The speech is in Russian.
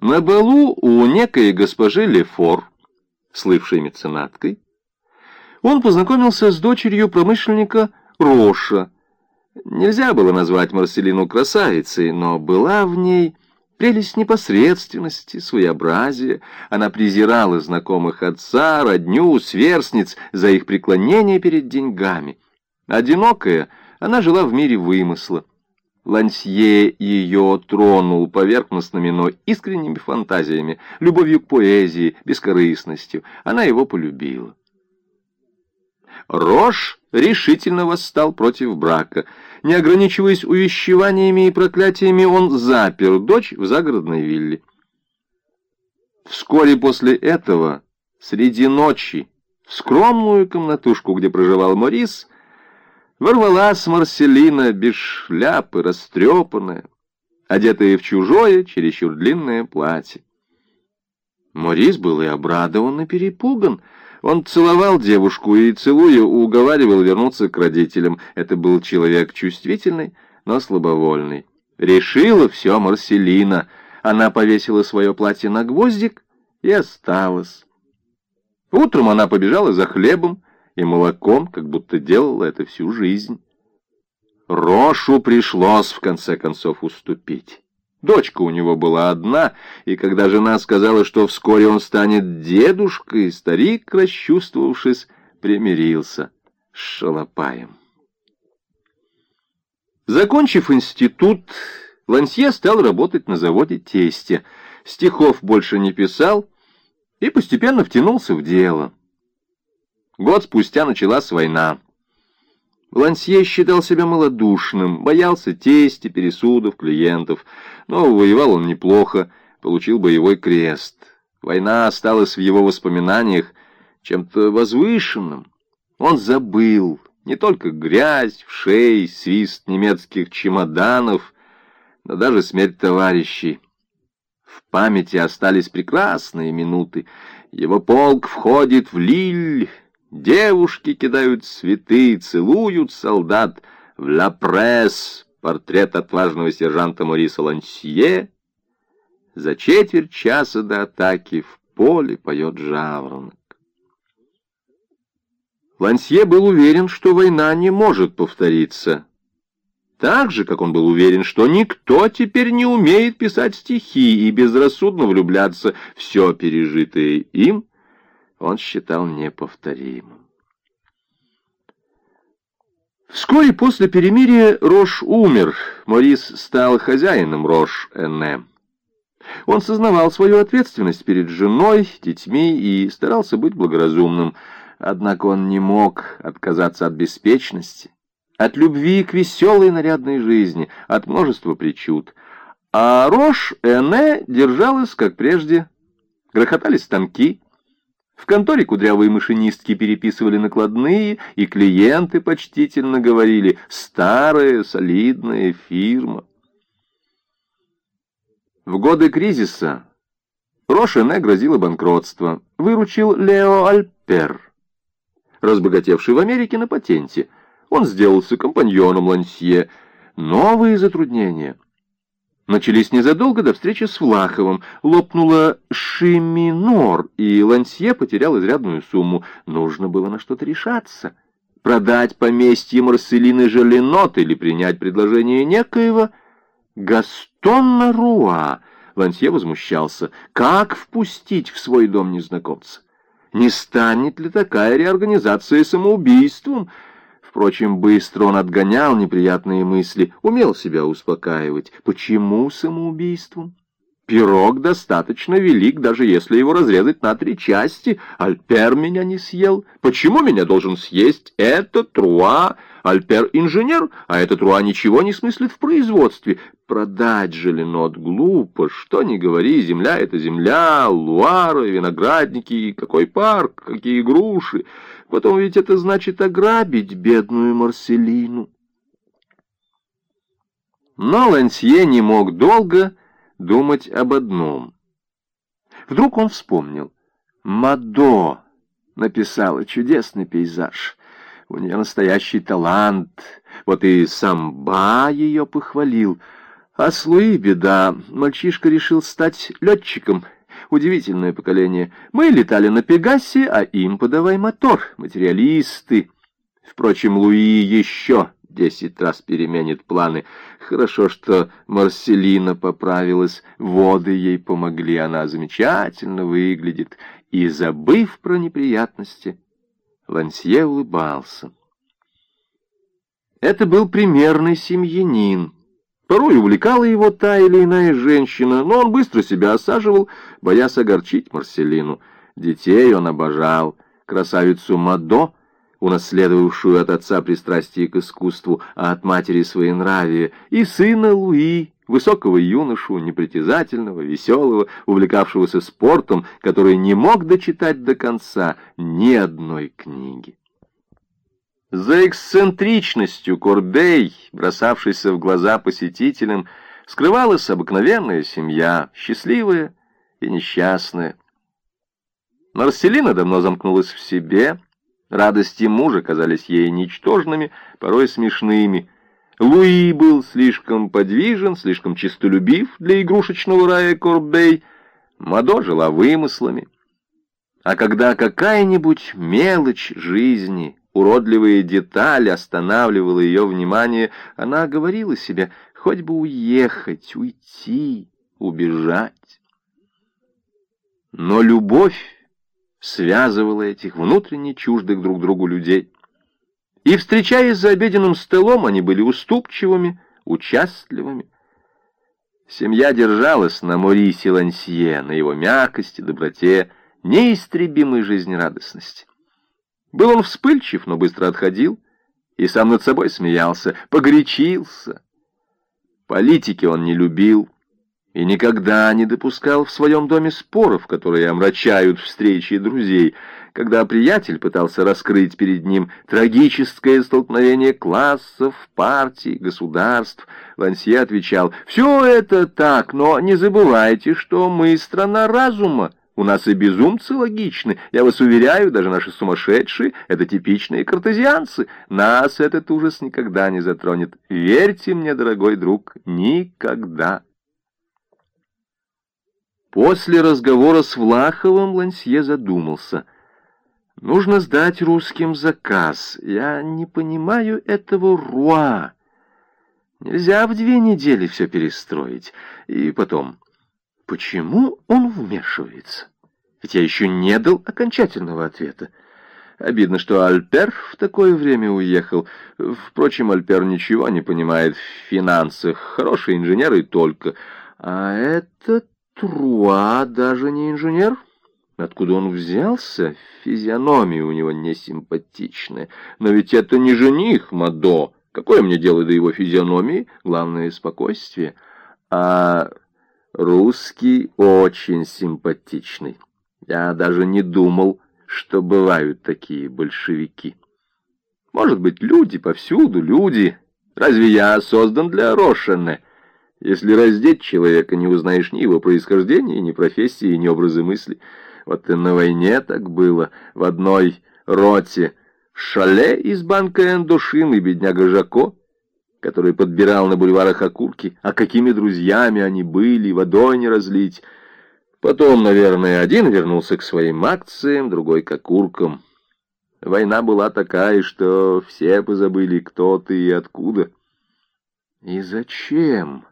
На балу у некой госпожи Лефор, слывшей меценаткой, он познакомился с дочерью промышленника Роша. Нельзя было назвать Марселину красавицей, но была в ней прелесть непосредственности, своеобразия. Она презирала знакомых отца, родню, сверстниц за их преклонение перед деньгами. Одинокая, она жила в мире вымысла. Лансье ее тронул поверхностными, но искренними фантазиями, любовью к поэзии, бескорыстностью. Она его полюбила. Рош решительно восстал против брака. Не ограничиваясь увещеваниями и проклятиями, он запер дочь в загородной вилле. Вскоре после этого, среди ночи, в скромную комнатушку, где проживал Морис, ворвалась Марселина без шляпы, растрепанная, одетая в чужое, чересчур длинное платье. Морис был и обрадован, и перепуган — он целовал девушку и, целуя, уговаривал вернуться к родителям. Это был человек чувствительный, но слабовольный. Решила все Марселина. Она повесила свое платье на гвоздик и осталась. Утром она побежала за хлебом и молоком, как будто делала это всю жизнь. Рошу пришлось, в конце концов, уступить. Дочка у него была одна, и когда жена сказала, что вскоре он станет дедушкой, старик, расчувствовавшись, примирился с шалопаем. Закончив институт, Лансье стал работать на заводе тестя. Стихов больше не писал и постепенно втянулся в дело. Год спустя началась война. Лансье считал себя малодушным, боялся тести, пересудов, клиентов, но воевал он неплохо, получил боевой крест. Война осталась в его воспоминаниях чем-то возвышенным. Он забыл не только грязь в шее, свист немецких чемоданов, но даже смерть товарищей. В памяти остались прекрасные минуты. Его полк входит в Лиль... Девушки кидают цветы, целуют солдат. В «Ла Пресс» портрет отважного сержанта Мориса Лансье. За четверть часа до атаки в поле поет жаворонок. Лансье был уверен, что война не может повториться. Так же, как он был уверен, что никто теперь не умеет писать стихи и безрассудно влюбляться, все пережитое им он считал неповторимым. Вскоре после перемирия Рош умер, Морис стал хозяином Рош-Эне. Он сознавал свою ответственность перед женой, детьми и старался быть благоразумным, однако он не мог отказаться от беспечности, от любви к веселой нарядной жизни, от множества причуд. А Рош-Эне держалась, как прежде, грохотали станки, в конторе кудрявые машинистки переписывали накладные, и клиенты почтительно говорили «старая, солидная фирма». В годы кризиса Рошене грозило банкротство. Выручил Лео Альпер, разбогатевший в Америке на патенте. Он сделался компаньоном Лансье. Новые затруднения — начались незадолго до встречи с Влаховым. Лопнула Шиминор, и Лансье потерял изрядную сумму. Нужно было на что-то решаться. Продать поместье Марселины Желенот или принять предложение некоего Гастона Руа. Лансье возмущался. Как впустить в свой дом незнакомца? Не станет ли такая реорганизация самоубийством? Впрочем, быстро он отгонял неприятные мысли, умел себя успокаивать. Почему самоубийством? Пирог достаточно велик, даже если его разрезать на три части. Альпер меня не съел. Почему меня должен съесть этот Труа? Альпер инженер, а этот Труа ничего не смыслит в производстве. Продать же Ленот глупо, что ни говори, земля — это земля, луара, виноградники, какой парк, какие груши. Потом ведь это значит ограбить бедную Марселину. Но Лансье не мог долго думать об одном. Вдруг он вспомнил. Мадо написала чудесный пейзаж. У нее настоящий талант. Вот и самба ее похвалил. А с Луи беда. Мальчишка решил стать летчиком. Удивительное поколение. Мы летали на Пегасе, а им подавай мотор. Материалисты. Впрочем, Луи еще десять раз переменит планы. Хорошо, что Марселина поправилась, воды ей помогли, она замечательно выглядит. И, забыв про неприятности, Лансье улыбался. Это был примерный семьянин. Порой увлекала его та или иная женщина, но он быстро себя осаживал, боясь огорчить Марселину. Детей он обожал. Красавицу Мадо, унаследовавшую от отца пристрастие к искусству, а от матери своенравие, и сына Луи, высокого юношу, непритязательного, веселого, увлекавшегося спортом, который не мог дочитать до конца ни одной книги. За эксцентричностью Корбей, бросавшийся в глаза посетителям, скрывалась обыкновенная семья, счастливая и несчастная. Марселина давно замкнулась в себе, радости мужа казались ей ничтожными, порой смешными. Луи был слишком подвижен, слишком честолюбив для игрушечного рая Корбей, Мадо жила вымыслами. А когда какая-нибудь мелочь жизни уродливые детали останавливала ее внимание, она говорила себе, хоть бы уехать, уйти, убежать. Но любовь связывала этих внутренне чуждых друг другу людей. И, встречаясь за обеденным столом, они были уступчивыми, участливыми. Семья держалась на Морисе Лансье, на его мягкости, доброте, неистребимой жизнерадостности. Был он вспыльчив, но быстро отходил и сам над собой смеялся, погорячился. Политики он не любил и никогда не допускал в своем доме споров, которые омрачают встречи друзей. Когда приятель пытался раскрыть перед ним трагическое столкновение классов, партий, государств, Лансье отвечал, «Все это так, но не забывайте, что мы страна разума, у нас и безумцы логичны. Я вас уверяю, даже наши сумасшедшие — это типичные картезианцы. Нас этот ужас никогда не затронет. Верьте мне, дорогой друг, никогда. После разговора с Влаховым Лансье задумался. Нужно сдать русским заказ. Я не понимаю этого руа. Нельзя в две недели все перестроить. И потом... Почему он вмешивается? Ведь я еще не дал окончательного ответа. Обидно, что Альпер в такое время уехал. Впрочем, Альпер ничего не понимает в финансах. Хороший инженер и только. А этот Труа даже не инженер. Откуда он взялся? Физиономия у него несимпатичная. Но ведь это не жених, Мадо. Какое мне дело до его физиономии? Главное — спокойствие. А Русский очень симпатичный. Я даже не думал, что бывают такие большевики. Может быть, люди повсюду, люди. Разве я создан для Рошена? Если раздеть человека, не узнаешь ни его происхождения, ни профессии, ни образа мысли. Вот и на войне так было. В одной роте Шале из банка Эндушин и бедняга Жако — который подбирал на бульварах окурки, а какими друзьями они были, водой не разлить. Потом, наверное, один вернулся к своим акциям, другой к окуркам. Война была такая, что все позабыли, кто ты и откуда. И зачем?